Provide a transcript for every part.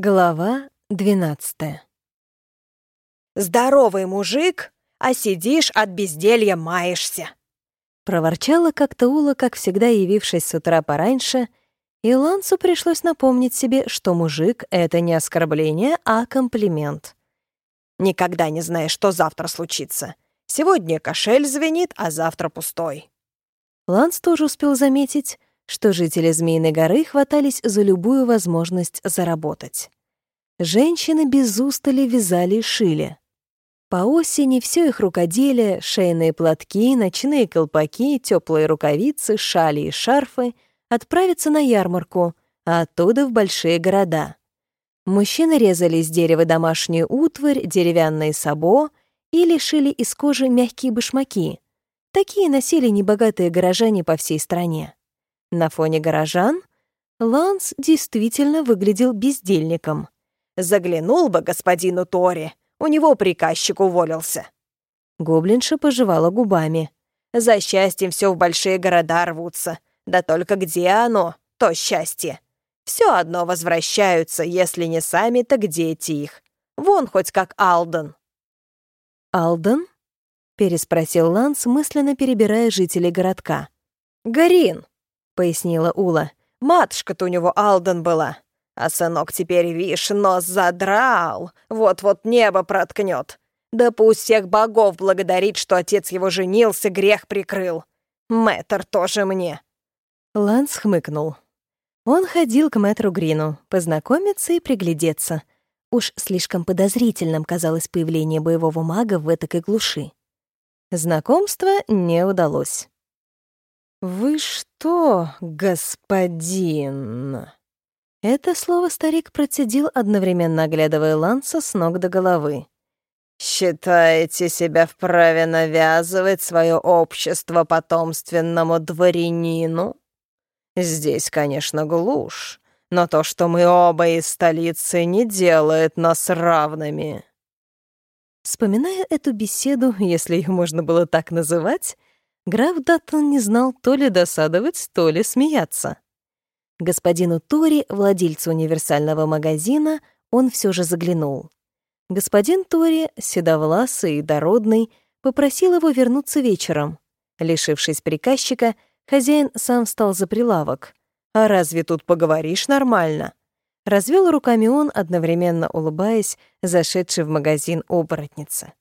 Глава двенадцатая. «Здоровый мужик, а сидишь от безделья маешься!» Проворчала как-то Ула, как всегда явившись с утра пораньше, и Лансу пришлось напомнить себе, что мужик — это не оскорбление, а комплимент. «Никогда не знаешь, что завтра случится. Сегодня кошель звенит, а завтра пустой». Ланс тоже успел заметить, что жители Змеиной горы хватались за любую возможность заработать. Женщины без устали вязали и шили. По осени все их рукоделие, шейные платки, ночные колпаки, теплые рукавицы, шали и шарфы отправятся на ярмарку, а оттуда в большие города. Мужчины резали из дерева домашнюю утварь, деревянные сабо или шили из кожи мягкие башмаки. Такие носили небогатые горожане по всей стране. На фоне горожан Ланс действительно выглядел бездельником. «Заглянул бы господину Тори, у него приказчик уволился». Гоблинша пожевала губами. «За счастьем все в большие города рвутся. Да только где оно, то счастье? Все одно возвращаются, если не сами, так дети их. Вон хоть как Алден». «Алден?» — переспросил Ланс, мысленно перебирая жителей городка. «Гарин», пояснила Ула. «Матушка-то у него Алден была. А сынок теперь, вишь, нос задрал. Вот-вот небо проткнет. Да пусть всех богов благодарит, что отец его женился, грех прикрыл. Мэтр тоже мне». Ланс хмыкнул. Он ходил к мэтру Грину, познакомиться и приглядеться. Уж слишком подозрительным казалось появление боевого мага в этой глуши. Знакомство не удалось. «Вы что, господин?» Это слово старик процедил, одновременно оглядывая Ланса с ног до головы. «Считаете себя вправе навязывать свое общество потомственному дворянину? Здесь, конечно, глушь, но то, что мы оба из столицы, не делает нас равными». Вспоминая эту беседу, если ее можно было так называть, Граф Даттон не знал то ли досадовать, то ли смеяться. Господину Тори, владельцу универсального магазина, он все же заглянул. Господин Тори, седовласый и дородный, попросил его вернуться вечером. Лишившись приказчика, хозяин сам встал за прилавок. «А разве тут поговоришь нормально?» Развел руками он, одновременно улыбаясь, зашедший в магазин оборотница.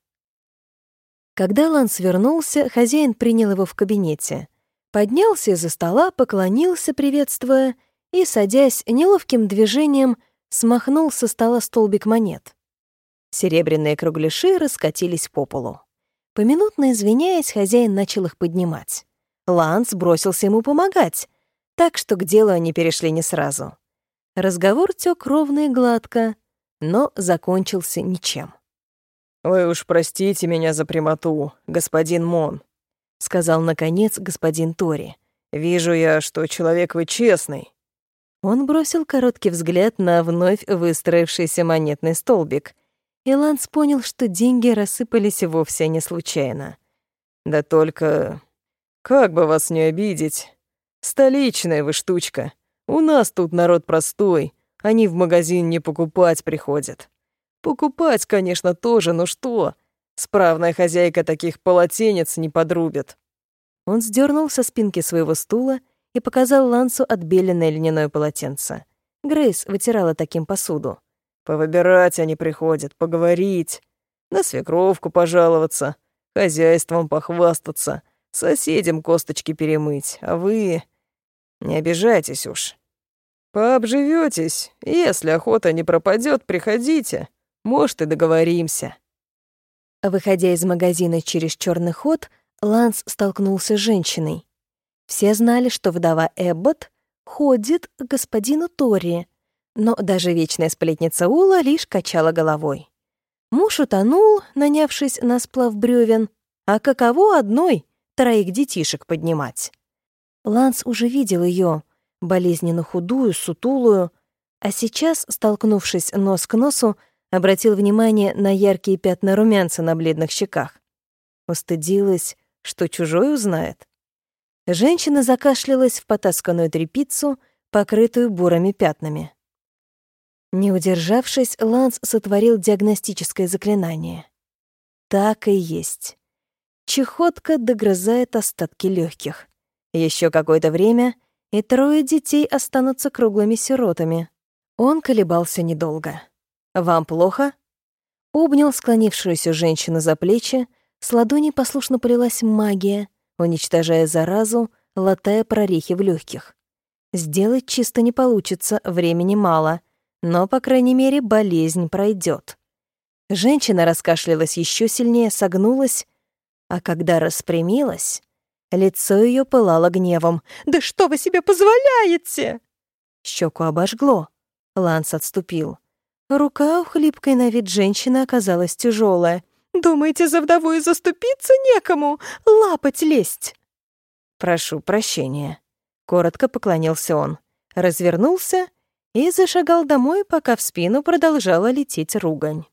Когда Ланс вернулся, хозяин принял его в кабинете. Поднялся из-за стола, поклонился, приветствуя, и, садясь неловким движением, смахнул со стола столбик монет. Серебряные кругляши раскатились по полу. Поминутно извиняясь, хозяин начал их поднимать. Ланс бросился ему помогать, так что к делу они перешли не сразу. Разговор тёк ровно и гладко, но закончился ничем. «Вы уж простите меня за прямоту, господин Мон», — сказал, наконец, господин Тори. «Вижу я, что человек вы честный». Он бросил короткий взгляд на вновь выстроившийся монетный столбик, и Ланс понял, что деньги рассыпались вовсе не случайно. «Да только... как бы вас не обидеть? Столичная вы штучка. У нас тут народ простой, они в магазин не покупать приходят». Покупать, конечно, тоже, но что? Справная хозяйка таких полотенец не подрубит. Он сдернул со спинки своего стула и показал Лансу отбеленное льняное полотенце. Грейс вытирала таким посуду. «Повыбирать они приходят, поговорить, на свекровку пожаловаться, хозяйством похвастаться, соседям косточки перемыть, а вы... Не обижайтесь уж. Пообживётесь, если охота не пропадёт, приходите. Может, и договоримся». Выходя из магазина через черный ход, Ланс столкнулся с женщиной. Все знали, что вдова Эббот ходит к господину Тори, но даже вечная сплетница Ула лишь качала головой. Муж утонул, нанявшись на сплав бревен, а каково одной троих детишек поднимать? Ланс уже видел ее, болезненно худую, сутулую, а сейчас, столкнувшись нос к носу, обратил внимание на яркие пятна румянца на бледных щеках. Устыдилась, что чужой узнает. Женщина закашлялась в потасканную тряпицу, покрытую бурыми пятнами. Не удержавшись, Ланс сотворил диагностическое заклинание. Так и есть. Чехотка догрызает остатки легких. Еще какое-то время, и трое детей останутся круглыми сиротами. Он колебался недолго. «Вам плохо?» Обнял склонившуюся женщину за плечи, с ладони послушно полилась магия, уничтожая заразу, латая прорехи в легких. Сделать чисто не получится, времени мало, но, по крайней мере, болезнь пройдет. Женщина раскашлялась еще сильнее, согнулась, а когда распрямилась, лицо ее пылало гневом. «Да что вы себе позволяете?» Щеку обожгло. Ланс отступил. Рука у хлипкой на вид женщины оказалась тяжелая. «Думаете, за вдову и заступиться некому? Лапать лезть!» «Прошу прощения», — коротко поклонился он. Развернулся и зашагал домой, пока в спину продолжала лететь ругань.